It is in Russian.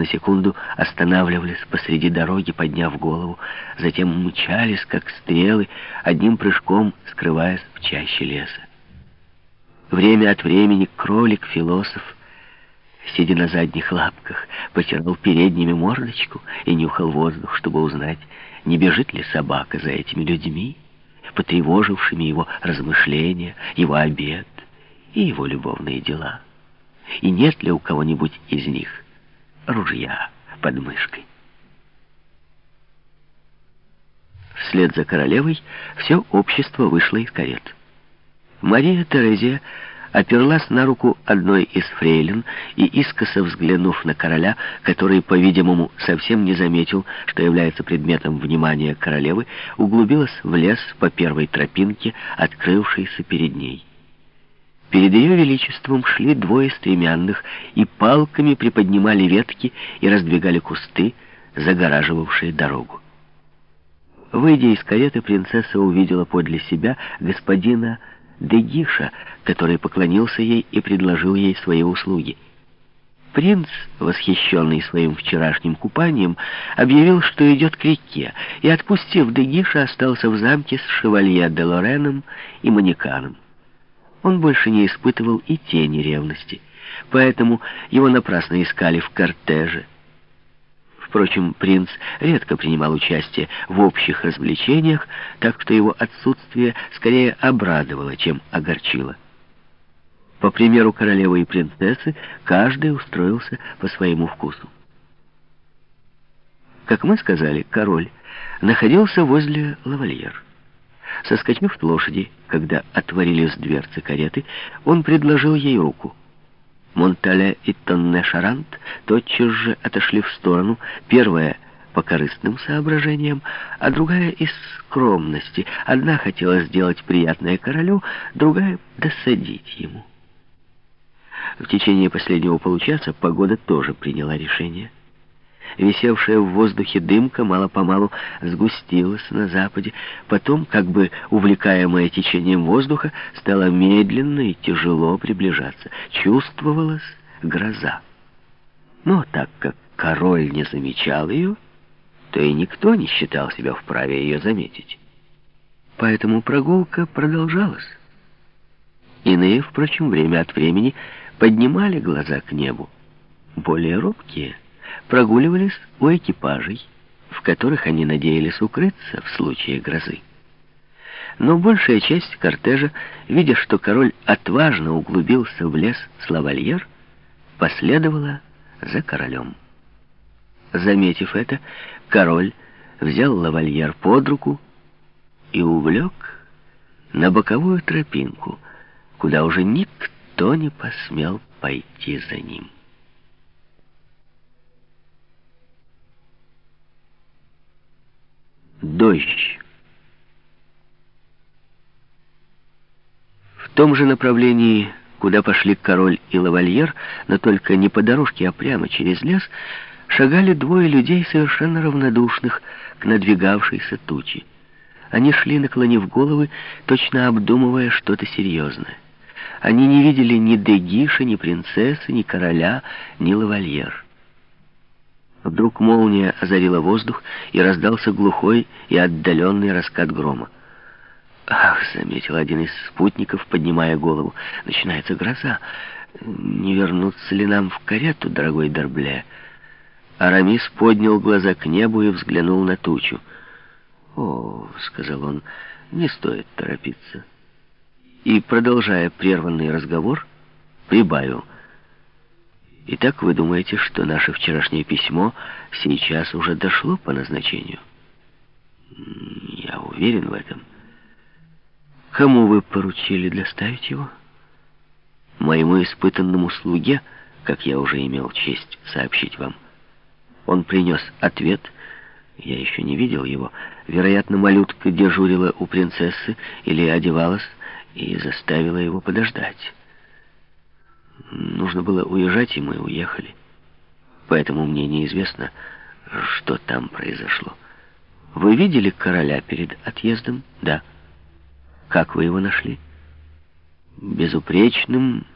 на секунду останавливались посреди дороги, подняв голову, затем мчались, как стрелы, одним прыжком скрываясь в чаще леса. Время от времени кролик-философ, сидя на задних лапках, потирал передними мордочку и нюхал воздух, чтобы узнать, не бежит ли собака за этими людьми, потревожившими его размышления, его обед и его любовные дела. И нет ли у кого-нибудь из них ружья под мышкой? Вслед за королевой все общество вышло из карет. Мария Терезия оперлась на руку одной из фрейлин и, искоса взглянув на короля, который, по-видимому, совсем не заметил, что является предметом внимания королевы, углубилась в лес по первой тропинке, открывшейся перед ней. Перед ее величеством шли двое стремянных и палками приподнимали ветки и раздвигали кусты, загораживавшие дорогу. Выйдя из кареты, принцесса увидела подле себя господина Дегиша, который поклонился ей и предложил ей свои услуги. Принц, восхищенный своим вчерашним купанием, объявил, что идет к реке, и, отпустив Дегиша, остался в замке с шевалье де Лореном и манеканом. Он больше не испытывал и тени ревности, поэтому его напрасно искали в кортеже. Впрочем, принц редко принимал участие в общих развлечениях, так что его отсутствие скорее обрадовало, чем огорчило. По примеру королевы и принцессы, каждый устроился по своему вкусу. Как мы сказали, король находился возле лавальер. Соскочив с лошади, когда отворились дверцы кареты, он предложил ей руку. Монтале и Тонне-Шарант тотчас же отошли в сторону, первая по корыстным соображениям, а другая из скромности. Одна хотела сделать приятное королю, другая — досадить ему. В течение последнего получаса погода тоже приняла решение. Висевшая в воздухе дымка мало-помалу сгустилась на западе, потом, как бы увлекаемая течением воздуха, стала медленно и тяжело приближаться. Чувствовалась гроза. Но так как король не замечал ее, то и никто не считал себя вправе ее заметить. Поэтому прогулка продолжалась. Иные, впрочем, время от времени поднимали глаза к небу. Более робкие — прогуливались у экипажей, в которых они надеялись укрыться в случае грозы. Но большая часть кортежа, видя, что король отважно углубился в лес с лавальер, последовала за королем. Заметив это, король взял лавальер под руку и увлек на боковую тропинку, куда уже никто не посмел пойти за ним. Дождь. В том же направлении, куда пошли король и лавальер, но только не по дорожке, а прямо через лес, шагали двое людей, совершенно равнодушных к надвигавшейся туче. Они шли, наклонив головы, точно обдумывая что-то серьезное. Они не видели ни Дегиша, ни принцессы, ни короля, ни лавальер. Вдруг молния озарила воздух, и раздался глухой и отдаленный раскат грома. «Ах!» — заметил один из спутников, поднимая голову. «Начинается гроза. Не вернуться ли нам в карету, дорогой Дорбле?» Арамис поднял глаза к небу и взглянул на тучу. «О!» — сказал он, — «не стоит торопиться». И, продолжая прерванный разговор, прибавил — Итак, вы думаете, что наше вчерашнее письмо сейчас уже дошло по назначению? Я уверен в этом. Кому вы поручили доставить его? Моему испытанному слуге, как я уже имел честь сообщить вам. Он принес ответ, я еще не видел его. Вероятно, малютка дежурила у принцессы или одевалась и заставила его подождать. Нужно было уезжать, и мы уехали. Поэтому мне неизвестно, что там произошло. Вы видели короля перед отъездом? Да. Как вы его нашли? Безупречным